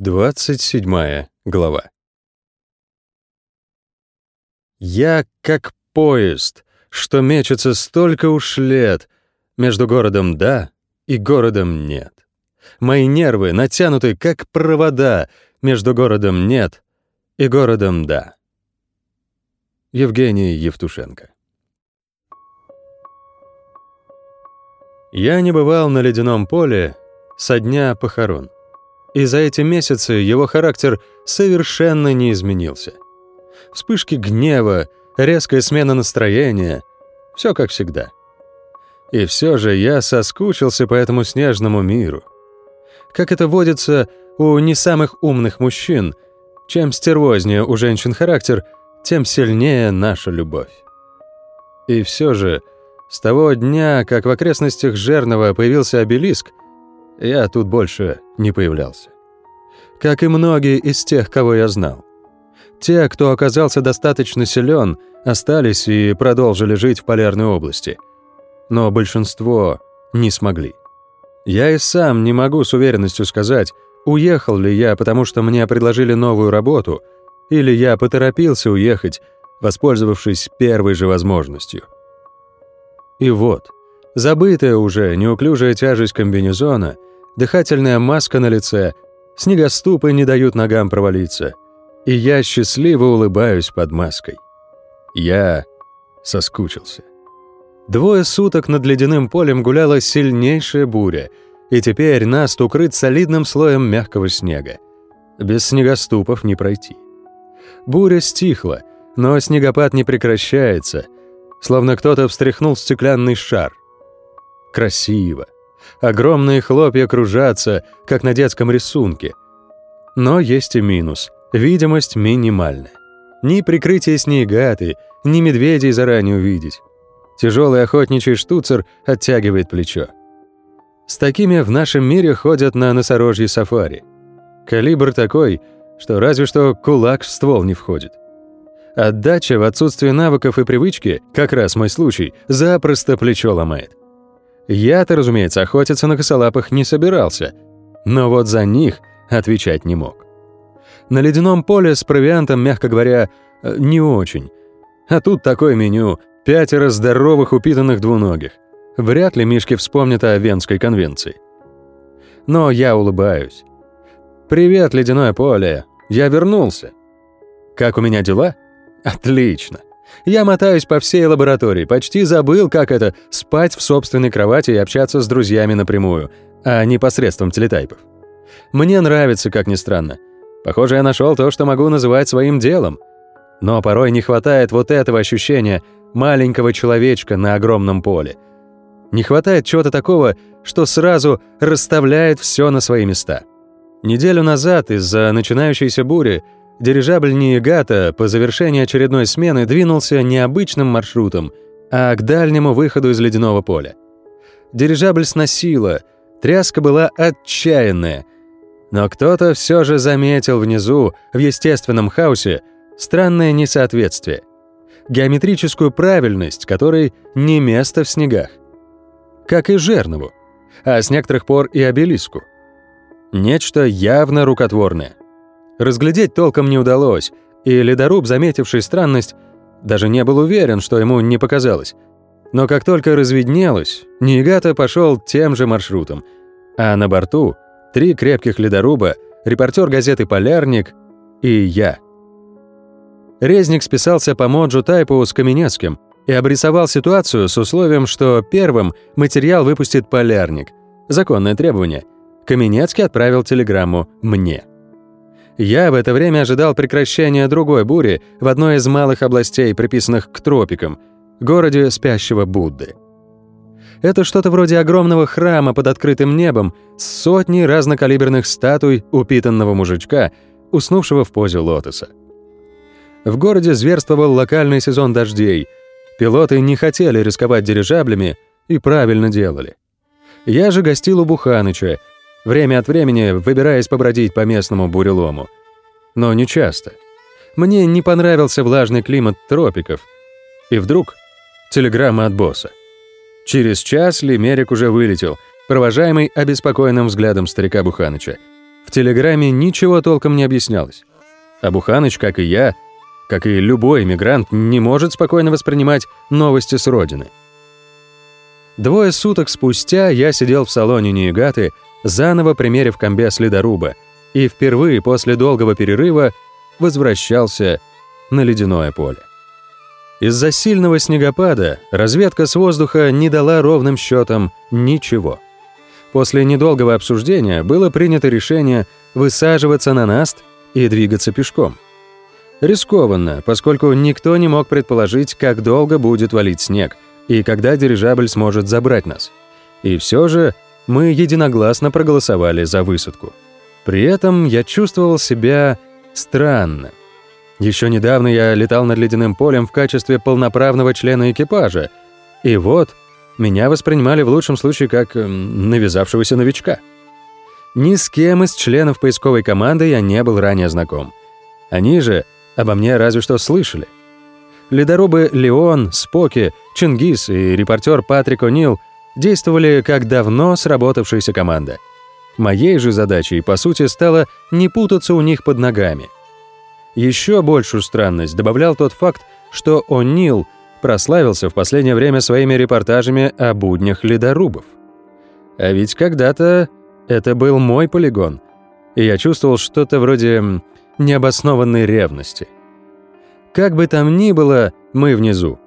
27 глава. Я как поезд, что мечется столько уж лет между городом «да» и городом «нет». Мои нервы натянуты, как провода между городом «нет» и городом «да». Евгений Евтушенко. Я не бывал на ледяном поле со дня похорон и за эти месяцы его характер совершенно не изменился. Вспышки гнева, резкая смена настроения — все как всегда. И все же я соскучился по этому снежному миру. Как это водится у не самых умных мужчин, чем стервознее у женщин характер, тем сильнее наша любовь. И все же, с того дня, как в окрестностях Жернова появился обелиск, я тут больше не появлялся. Как и многие из тех, кого я знал. Те, кто оказался достаточно силен, остались и продолжили жить в полярной области. Но большинство не смогли. Я и сам не могу с уверенностью сказать, уехал ли я, потому что мне предложили новую работу, или я поторопился уехать, воспользовавшись первой же возможностью. И вот, забытая уже неуклюжая тяжесть комбинезона — дыхательная маска на лице, снегоступы не дают ногам провалиться, и я счастливо улыбаюсь под маской. Я соскучился. Двое суток над ледяным полем гуляла сильнейшая буря, и теперь нас укрыт солидным слоем мягкого снега. Без снегоступов не пройти. Буря стихла, но снегопад не прекращается, словно кто-то встряхнул стеклянный шар. Красиво. Огромные хлопья кружатся, как на детском рисунке. Но есть и минус. Видимость минимальная. Ни прикрытия снегаты, ни медведей заранее увидеть. Тяжелый охотничий штуцер оттягивает плечо. С такими в нашем мире ходят на носорожье сафари. Калибр такой, что разве что кулак в ствол не входит. Отдача в отсутствие навыков и привычки, как раз мой случай, запросто плечо ломает. Я-то, разумеется, охотиться на косолапых не собирался, но вот за них отвечать не мог. На ледяном поле с провиантом, мягко говоря, э, не очень. А тут такое меню — пятеро здоровых упитанных двуногих. Вряд ли Мишки вспомнит о Венской конвенции. Но я улыбаюсь. «Привет, ледяное поле! Я вернулся!» «Как у меня дела?» «Отлично! Я мотаюсь по всей лаборатории, почти забыл, как это — спать в собственной кровати и общаться с друзьями напрямую, а не посредством телетайпов. Мне нравится, как ни странно. Похоже, я нашел то, что могу называть своим делом. Но порой не хватает вот этого ощущения маленького человечка на огромном поле. Не хватает чего-то такого, что сразу расставляет все на свои места. Неделю назад из-за начинающейся бури Дирижабль Ниегата по завершении очередной смены двинулся необычным маршрутом, а к дальнему выходу из ледяного поля. Дирижабль сносило, тряска была отчаянная, но кто-то все же заметил внизу, в естественном хаосе, странное несоответствие. Геометрическую правильность, которой не место в снегах. Как и Жернову, а с некоторых пор и обелиску. Нечто явно рукотворное. Разглядеть толком не удалось, и ледоруб, заметивший странность, даже не был уверен, что ему не показалось. Но как только разведнелось, Нигата пошел тем же маршрутом, а на борту три крепких ледоруба, репортер газеты «Полярник» и я. Резник списался по Моджу Тайпу с Каменецким и обрисовал ситуацию с условием, что первым материал выпустит «Полярник». Законное требование. Каменецкий отправил телеграмму «мне». Я в это время ожидал прекращения другой бури в одной из малых областей, приписанных к тропикам, городе спящего Будды. Это что-то вроде огромного храма под открытым небом с сотней разнокалиберных статуй упитанного мужичка, уснувшего в позе лотоса. В городе зверствовал локальный сезон дождей. Пилоты не хотели рисковать дирижаблями и правильно делали. Я же гостил у Буханыча, время от времени выбираясь побродить по местному бурелому. Но не часто. Мне не понравился влажный климат тропиков. И вдруг телеграмма от босса. Через час Лимерик уже вылетел, провожаемый обеспокоенным взглядом старика Буханыча. В телеграмме ничего толком не объяснялось. А Буханыч, как и я, как и любой иммигрант, не может спокойно воспринимать новости с родины. Двое суток спустя я сидел в салоне Ниегаты, заново примерив комбез ледоруба, и впервые после долгого перерыва возвращался на ледяное поле. Из-за сильного снегопада разведка с воздуха не дала ровным счетом ничего. После недолгого обсуждения было принято решение высаживаться на наст и двигаться пешком. Рискованно, поскольку никто не мог предположить, как долго будет валить снег и когда дирижабль сможет забрать нас. И все же мы единогласно проголосовали за высадку. При этом я чувствовал себя странно. Еще недавно я летал над ледяным полем в качестве полноправного члена экипажа, и вот меня воспринимали в лучшем случае как эм, навязавшегося новичка. Ни с кем из членов поисковой команды я не был ранее знаком. Они же обо мне разве что слышали. Ледорубы Леон, Споки, Чингис и репортер Патрик О'Нил действовали как давно сработавшаяся команда. Моей же задачей, по сути, стало не путаться у них под ногами. Еще большую странность добавлял тот факт, что О'Нил прославился в последнее время своими репортажами о буднях ледорубов. А ведь когда-то это был мой полигон, и я чувствовал что-то вроде необоснованной ревности. Как бы там ни было, мы внизу.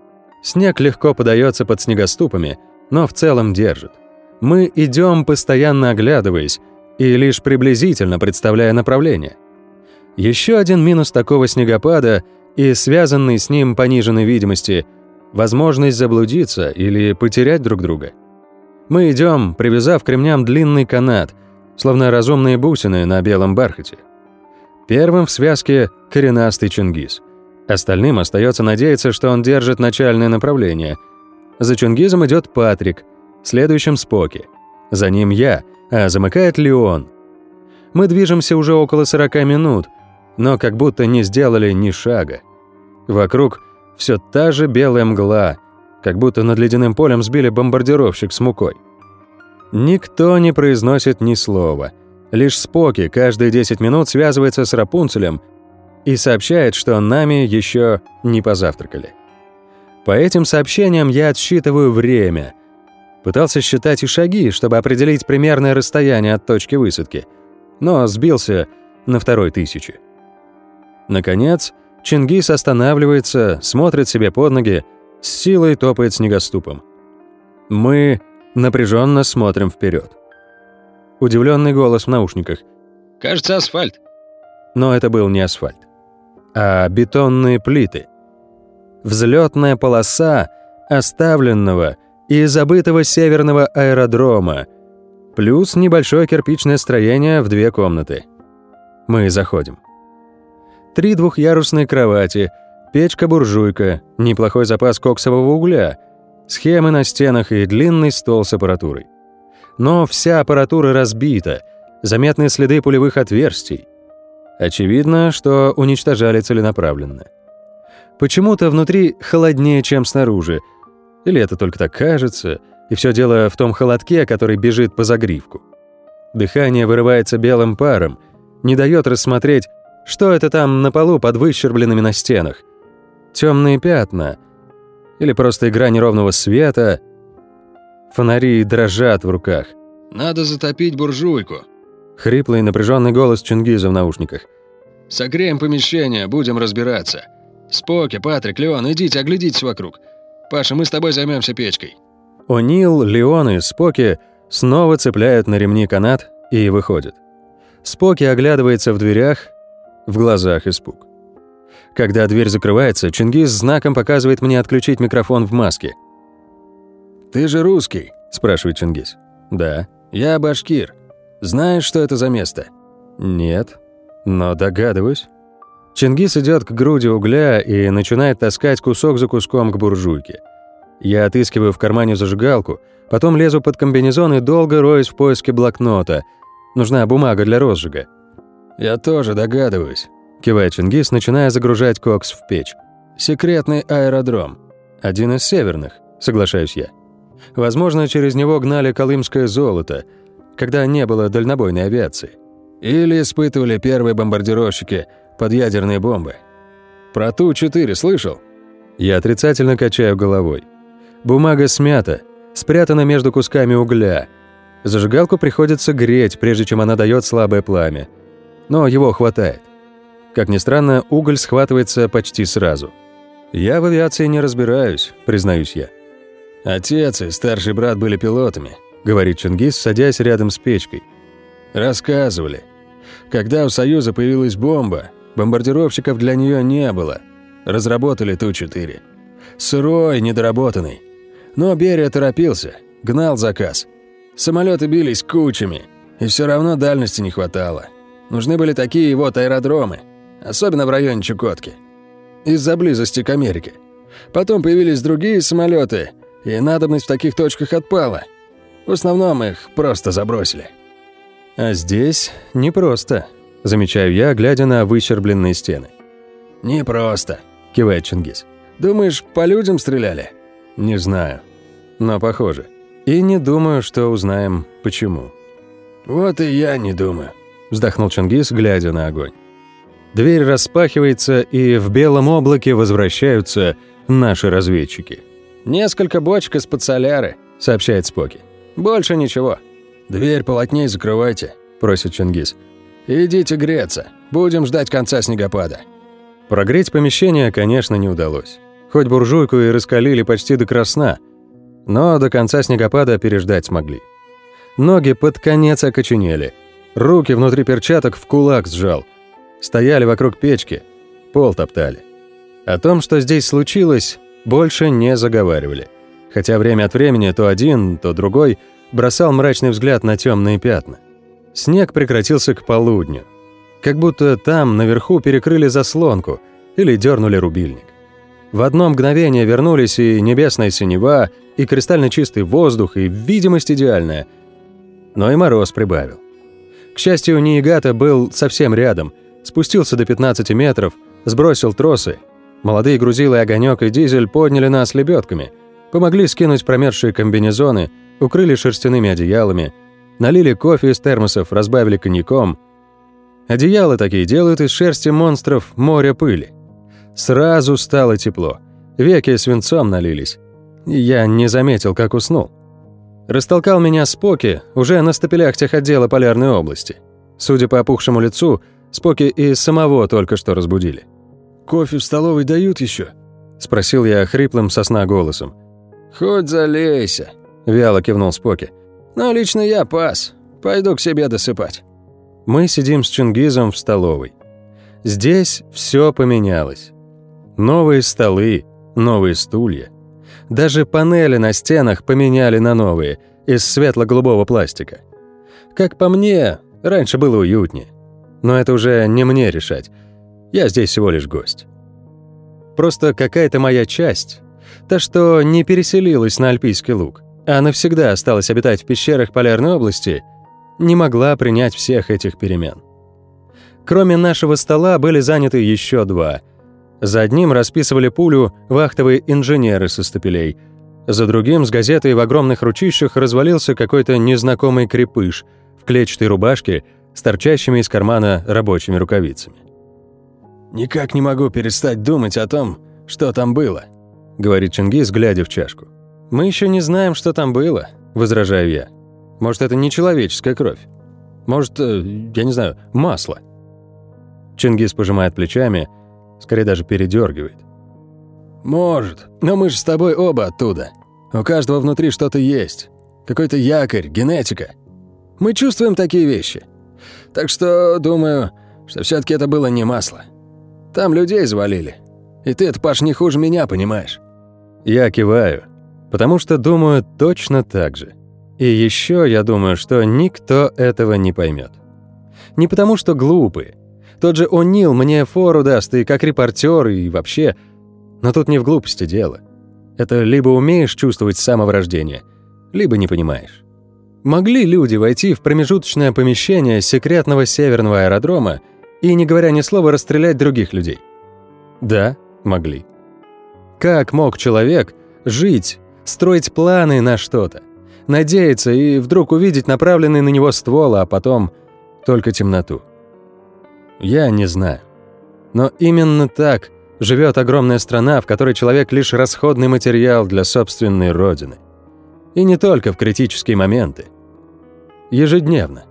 Снег легко подается под снегоступами, но в целом держит. Мы идем, постоянно оглядываясь, и лишь приблизительно представляя направление. Еще один минус такого снегопада и связанный с ним пониженной видимости – возможность заблудиться или потерять друг друга. Мы идем, привязав к ремням длинный канат, словно разумные бусины на белом бархате. Первым в связке – коренастый Чингис. Остальным остается надеяться, что он держит начальное направление. За Чингизом идет Патрик, следующим – Споки. За ним я, а замыкает Леон. Мы движемся уже около 40 минут, но как будто не сделали ни шага. Вокруг все та же белая мгла, как будто над ледяным полем сбили бомбардировщик с мукой. Никто не произносит ни слова – Лишь Споки каждые 10 минут связывается с Рапунцелем и сообщает, что нами еще не позавтракали. По этим сообщениям я отсчитываю время. Пытался считать и шаги, чтобы определить примерное расстояние от точки высадки, но сбился на второй тысячи. Наконец, Чингис останавливается, смотрит себе под ноги, с силой топает снегоступом. Мы напряженно смотрим вперед. Удивленный голос в наушниках. «Кажется, асфальт». Но это был не асфальт, а бетонные плиты. Взлетная полоса оставленного и забытого северного аэродрома, плюс небольшое кирпичное строение в две комнаты. Мы заходим. Три двухъярусные кровати, печка-буржуйка, неплохой запас коксового угля, схемы на стенах и длинный стол с аппаратурой но вся аппаратура разбита, заметны следы пулевых отверстий. Очевидно, что уничтожали целенаправленно. Почему-то внутри холоднее, чем снаружи. Или это только так кажется, и все дело в том холодке, который бежит по загривку. Дыхание вырывается белым паром, не дает рассмотреть, что это там на полу под выщербленными на стенах. Темные пятна. Или просто игра неровного света — Фонари дрожат в руках. «Надо затопить буржуйку». Хриплый напряженный голос Чингиза в наушниках. «Согреем помещение, будем разбираться. Споки, Патрик, Леон, идите, оглядитесь вокруг. Паша, мы с тобой займемся печкой». О'Нил, Леон и Споки снова цепляют на ремни канат и выходят. Споки оглядывается в дверях, в глазах испуг. Когда дверь закрывается, Чингис знаком показывает мне отключить микрофон в маске – «Ты же русский?» – спрашивает Чингис. «Да». «Я башкир. Знаешь, что это за место?» «Нет, но догадываюсь». Чингис идет к груди угля и начинает таскать кусок за куском к буржуйке. Я отыскиваю в кармане зажигалку, потом лезу под комбинезон и долго роюсь в поиске блокнота. Нужна бумага для розжига. «Я тоже догадываюсь», – кивает Чингис, начиная загружать кокс в печь. «Секретный аэродром». «Один из северных», – соглашаюсь я. Возможно, через него гнали колымское золото, когда не было дальнобойной авиации. Или испытывали первые бомбардировщики под ядерные бомбы. Про Ту-4 слышал? Я отрицательно качаю головой. Бумага смята, спрятана между кусками угля. Зажигалку приходится греть, прежде чем она дает слабое пламя. Но его хватает. Как ни странно, уголь схватывается почти сразу. Я в авиации не разбираюсь, признаюсь я. Отец и старший брат были пилотами, говорит Чингис, садясь рядом с печкой. Рассказывали. Когда у Союза появилась бомба, бомбардировщиков для нее не было. Разработали Ту-4. Сырой, недоработанный. Но Берия торопился, гнал заказ. Самолеты бились кучами, и все равно дальности не хватало. Нужны были такие вот аэродромы, особенно в районе Чукотки. Из-за близости к Америке. Потом появились другие самолеты, и надобность в таких точках отпала. В основном их просто забросили. А здесь непросто, замечаю я, глядя на выщербленные стены. «Непросто», — кивает Чингис. «Думаешь, по людям стреляли?» «Не знаю, но похоже. И не думаю, что узнаем, почему». «Вот и я не думаю», — вздохнул Чингис, глядя на огонь. Дверь распахивается, и в белом облаке возвращаются наши разведчики. «Несколько бочек из-под соляры», — сообщает Споки. «Больше ничего». «Дверь плотнее закрывайте», — просит Чингис. «Идите греться. Будем ждать конца снегопада». Прогреть помещение, конечно, не удалось. Хоть буржуйку и раскалили почти до красна, но до конца снегопада переждать смогли. Ноги под конец окоченели, руки внутри перчаток в кулак сжал. Стояли вокруг печки, пол топтали. О том, что здесь случилось, больше не заговаривали. Хотя время от времени то один, то другой бросал мрачный взгляд на темные пятна. Снег прекратился к полудню. Как будто там, наверху, перекрыли заслонку или дернули рубильник. В одно мгновение вернулись и небесная синева, и кристально чистый воздух, и видимость идеальная. Но и мороз прибавил. К счастью, Ниигата был совсем рядом, спустился до 15 метров, сбросил тросы. Молодые грузилы огонек и дизель подняли нас лебедками, помогли скинуть промерзшие комбинезоны, укрыли шерстяными одеялами, налили кофе из термосов, разбавили коньяком. Одеяла такие делают из шерсти монстров моря пыли. Сразу стало тепло. Веки свинцом налились. Я не заметил, как уснул. Растолкал меня Споки уже на стапелях техотдела Полярной области. Судя по опухшему лицу, Споки и самого только что разбудили. «Кофе в столовой дают еще? спросил я хриплым сосна голосом. «Хоть залейся», — вяло кивнул Споки. «Но лично я пас. Пойду к себе досыпать». Мы сидим с Чингизом в столовой. Здесь все поменялось. Новые столы, новые стулья. Даже панели на стенах поменяли на новые, из светло-голубого пластика. Как по мне, раньше было уютнее. Но это уже не мне решать. Я здесь всего лишь гость. Просто какая-то моя часть, та, что не переселилась на Альпийский луг, а навсегда осталась обитать в пещерах Полярной области, не могла принять всех этих перемен. Кроме нашего стола были заняты еще два — за одним расписывали пулю вахтовые инженеры со стапелей. За другим с газетой в огромных ручищах развалился какой-то незнакомый крепыш в клетчатой рубашке с торчащими из кармана рабочими рукавицами. «Никак не могу перестать думать о том, что там было», — говорит Чингис, глядя в чашку. «Мы еще не знаем, что там было», — возражаю я. «Может, это не человеческая кровь? Может, э, я не знаю, масло?» Чингис пожимает плечами — скорее даже передергивает. «Может, но мы же с тобой оба оттуда. У каждого внутри что-то есть. Какой-то якорь, генетика. Мы чувствуем такие вещи. Так что, думаю, что все таки это было не масло. Там людей завалили. И ты это, Паш, не хуже меня, понимаешь?» Я киваю, потому что думаю точно так же. И еще я думаю, что никто этого не поймет. Не потому что глупые, тот же О'Нил мне фору даст и как репортер, и вообще. Но тут не в глупости дело. Это либо умеешь чувствовать с самого либо не понимаешь. Могли люди войти в промежуточное помещение секретного северного аэродрома и, не говоря ни слова, расстрелять других людей? Да, могли. Как мог человек жить, строить планы на что-то, надеяться и вдруг увидеть направленный на него ствол, а потом только темноту. Я не знаю. Но именно так живет огромная страна, в которой человек лишь расходный материал для собственной родины. И не только в критические моменты. Ежедневно.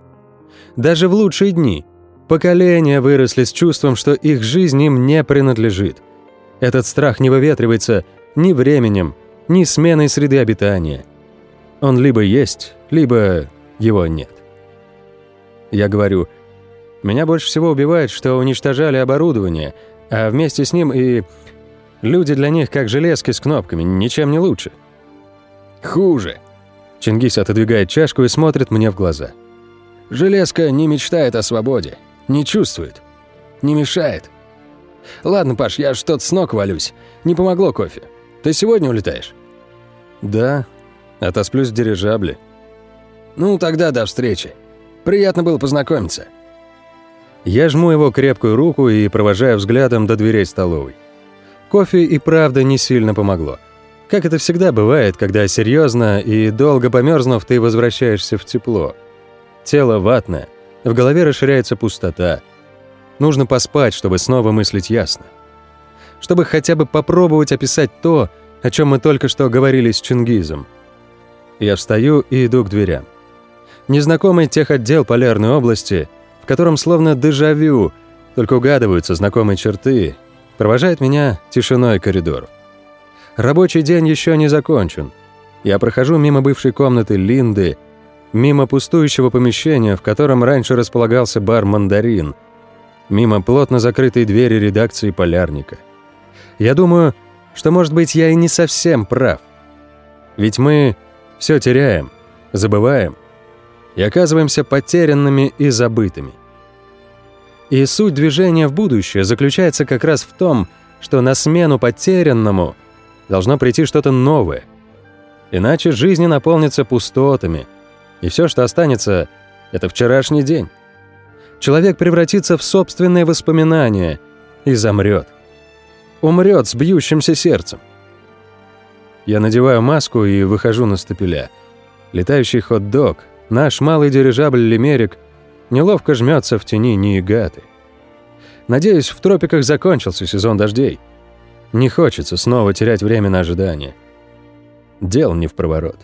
Даже в лучшие дни. Поколения выросли с чувством, что их жизнь им не принадлежит. Этот страх не выветривается ни временем, ни сменой среды обитания. Он либо есть, либо его нет. Я говорю, меня больше всего убивает, что уничтожали оборудование, а вместе с ним и люди для них как железки с кнопками, ничем не лучше. Хуже. Чингис отодвигает чашку и смотрит мне в глаза. Железка не мечтает о свободе, не чувствует, не мешает. Ладно, Паш, я что-то с ног валюсь. Не помогло кофе. Ты сегодня улетаешь? Да, отосплюсь в дирижабле. Ну, тогда до встречи. Приятно было познакомиться. Я жму его крепкую руку и провожаю взглядом до дверей столовой. Кофе и правда не сильно помогло. Как это всегда бывает, когда серьезно и долго померзнув, ты возвращаешься в тепло. Тело ватное, в голове расширяется пустота. Нужно поспать, чтобы снова мыслить ясно. Чтобы хотя бы попробовать описать то, о чем мы только что говорили с Чингизом. Я встаю и иду к дверям. Незнакомый техотдел Полярной области, в котором словно дежавю, только угадываются знакомые черты, провожает меня тишиной коридоров. Рабочий день еще не закончен. Я прохожу мимо бывшей комнаты Линды, мимо пустующего помещения, в котором раньше располагался бар «Мандарин», мимо плотно закрытой двери редакции «Полярника». Я думаю, что, может быть, я и не совсем прав. Ведь мы все теряем, забываем и оказываемся потерянными и забытыми. И суть движения в будущее заключается как раз в том, что на смену потерянному должно прийти что-то новое. Иначе жизнь наполнится пустотами, и все, что останется, это вчерашний день. Человек превратится в собственные воспоминания и замрет. Умрет с бьющимся сердцем. Я надеваю маску и выхожу на стапеля. Летающий хот-дог, наш малый дирижабль «Лимерик» неловко жмется в тени Ниигаты. Надеюсь, в тропиках закончился сезон дождей. Не хочется снова терять время на ожидание. Дел не в проворот.